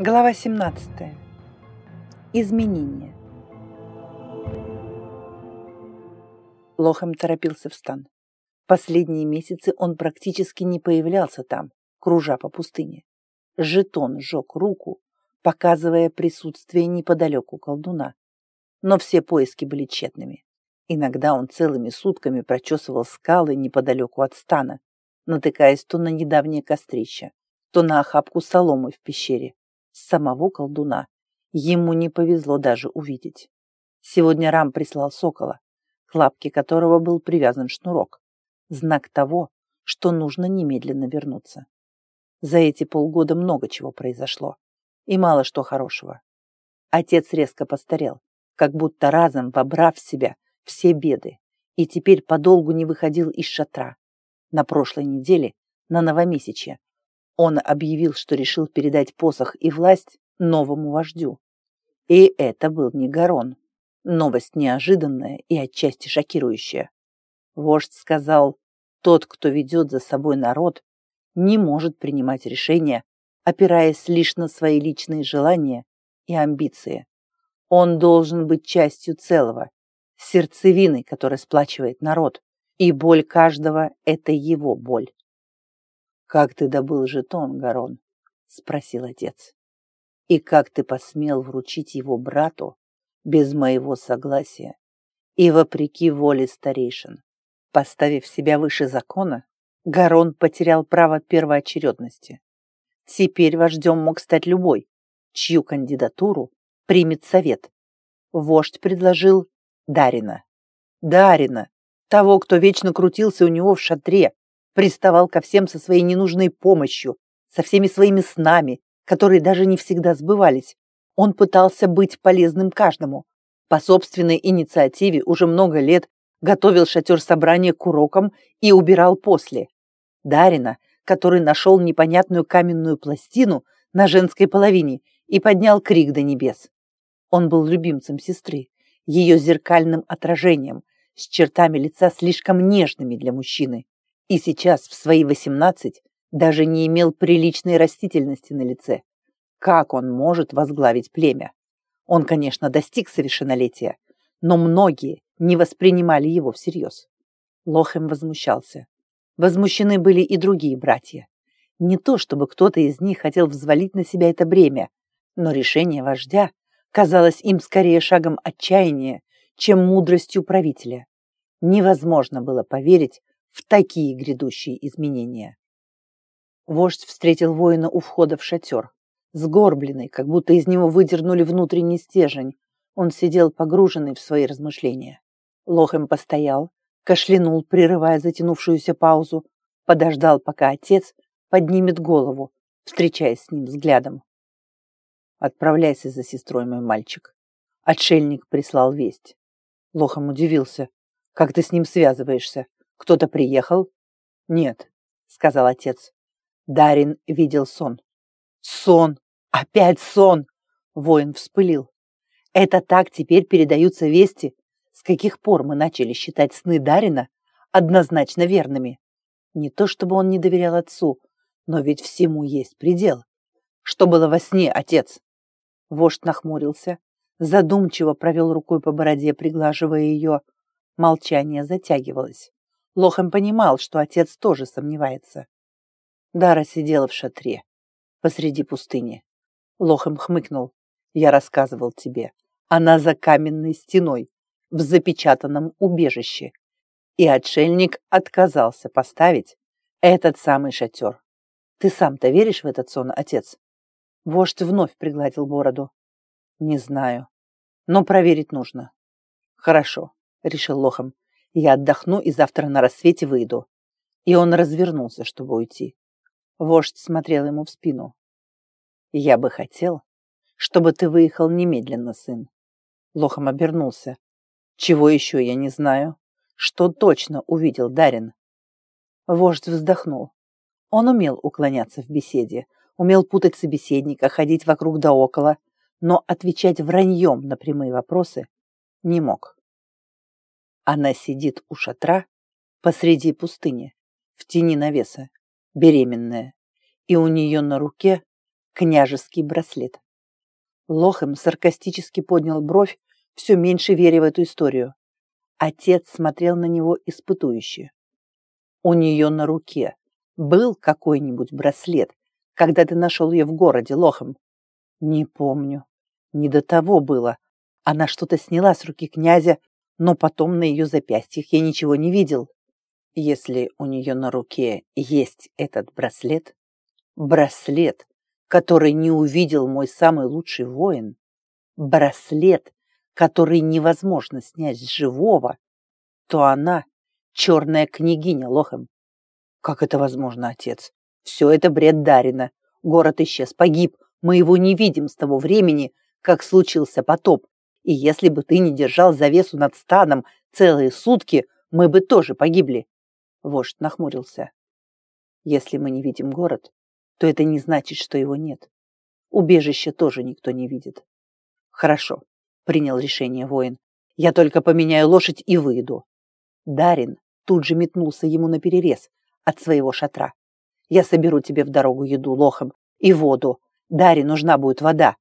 Глава 17. Изменения. Лохем торопился в стан. Последние месяцы он практически не появлялся там, кружа по пустыне. Жетон сжег руку, показывая присутствие неподалеку колдуна. Но все поиски были тщетными. Иногда он целыми сутками прочесывал скалы неподалеку от стана, натыкаясь то на недавнее кострище, то на охапку соломы в пещере самого колдуна ему не повезло даже увидеть. Сегодня Рам прислал сокола, к лапке которого был привязан шнурок. Знак того, что нужно немедленно вернуться. За эти полгода много чего произошло. И мало что хорошего. Отец резко постарел, как будто разом вобрав в себя все беды, и теперь подолгу не выходил из шатра. На прошлой неделе, на новомесячье, он объявил, что решил передать посох и власть новому вождю. И это был не Гарон. Новость неожиданная и отчасти шокирующая. Вождь сказал, тот, кто ведет за собой народ, не может принимать решения, опираясь лишь на свои личные желания и амбиции. Он должен быть частью целого, сердцевиной, которая сплачивает народ, и боль каждого – это его боль. «Как ты добыл жетон, Гарон?» — спросил отец. «И как ты посмел вручить его брату без моего согласия и вопреки воле старейшин? Поставив себя выше закона, Гарон потерял право первоочередности. Теперь вождем мог стать любой, чью кандидатуру примет совет. Вождь предложил Дарина. Дарина, того, кто вечно крутился у него в шатре, приставал ко всем со своей ненужной помощью, со всеми своими снами, которые даже не всегда сбывались. Он пытался быть полезным каждому. По собственной инициативе уже много лет готовил шатер собрания к урокам и убирал после. Дарина, который нашел непонятную каменную пластину на женской половине и поднял крик до небес. Он был любимцем сестры, ее зеркальным отражением, с чертами лица слишком нежными для мужчины и сейчас в свои восемнадцать даже не имел приличной растительности на лице. Как он может возглавить племя? Он, конечно, достиг совершеннолетия, но многие не воспринимали его всерьез. Лохем возмущался. Возмущены были и другие братья. Не то, чтобы кто-то из них хотел взвалить на себя это бремя, но решение вождя казалось им скорее шагом отчаяния, чем мудростью правителя. Невозможно было поверить, в такие грядущие изменения. Вождь встретил воина у входа в шатер, сгорбленный, как будто из него выдернули внутренний стержень. Он сидел погруженный в свои размышления. Лохем постоял, кашлянул, прерывая затянувшуюся паузу, подождал, пока отец поднимет голову, встречаясь с ним взглядом. «Отправляйся за сестрой, мой мальчик». Отшельник прислал весть. Лохом удивился. «Как ты с ним связываешься? Кто-то приехал? Нет, сказал отец. Дарин видел сон. Сон! Опять сон! Воин вспылил. Это так теперь передаются вести? С каких пор мы начали считать сны Дарина однозначно верными? Не то чтобы он не доверял отцу, но ведь всему есть предел. Что было во сне, отец? Вождь нахмурился, задумчиво провел рукой по бороде, приглаживая ее. Молчание затягивалось. Лохем понимал, что отец тоже сомневается. Дара сидела в шатре, посреди пустыни. Лохем хмыкнул. «Я рассказывал тебе. Она за каменной стеной, в запечатанном убежище. И отшельник отказался поставить этот самый шатер. Ты сам-то веришь в этот сон, отец?» Вождь вновь пригладил бороду. «Не знаю, но проверить нужно». «Хорошо», — решил Лохом. Я отдохну и завтра на рассвете выйду. И он развернулся, чтобы уйти. Вождь смотрел ему в спину. Я бы хотел, чтобы ты выехал немедленно, сын. Лохом обернулся. Чего еще я не знаю. Что точно увидел Дарин? Вождь вздохнул. Он умел уклоняться в беседе, умел путать собеседника, ходить вокруг да около, но отвечать враньем на прямые вопросы не мог. Она сидит у шатра посреди пустыни, в тени навеса, беременная, и у нее на руке княжеский браслет. Лохем саркастически поднял бровь, все меньше веря в эту историю. Отец смотрел на него испытующе. У нее на руке был какой-нибудь браслет, когда ты нашел ее в городе, Лохом? Не помню. Не до того было. Она что-то сняла с руки князя, но потом на ее запястьях я ничего не видел. Если у нее на руке есть этот браслет, браслет, который не увидел мой самый лучший воин, браслет, который невозможно снять с живого, то она черная княгиня Лохом. Как это возможно, отец? Все это бред Дарина. Город исчез, погиб. Мы его не видим с того времени, как случился потоп. И если бы ты не держал завесу над станом целые сутки, мы бы тоже погибли. Вождь нахмурился. Если мы не видим город, то это не значит, что его нет. Убежище тоже никто не видит. Хорошо, принял решение воин. Я только поменяю лошадь и выйду. Дарин тут же метнулся ему на перерез от своего шатра. Я соберу тебе в дорогу еду, лохом, и воду. Даре нужна будет вода.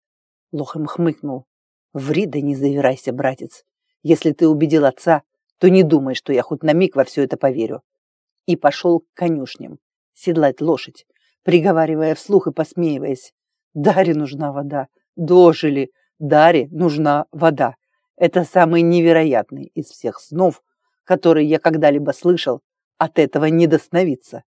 Лохом хмыкнул. Ври да не завирайся, братец. Если ты убедил отца, то не думай, что я хоть на миг во все это поверю и пошел к конюшням седлать лошадь, приговаривая вслух и посмеиваясь. Даре нужна вода. Дожили. Даре нужна вода. Это самый невероятный из всех снов, которые я когда-либо слышал. От этого не достановиться.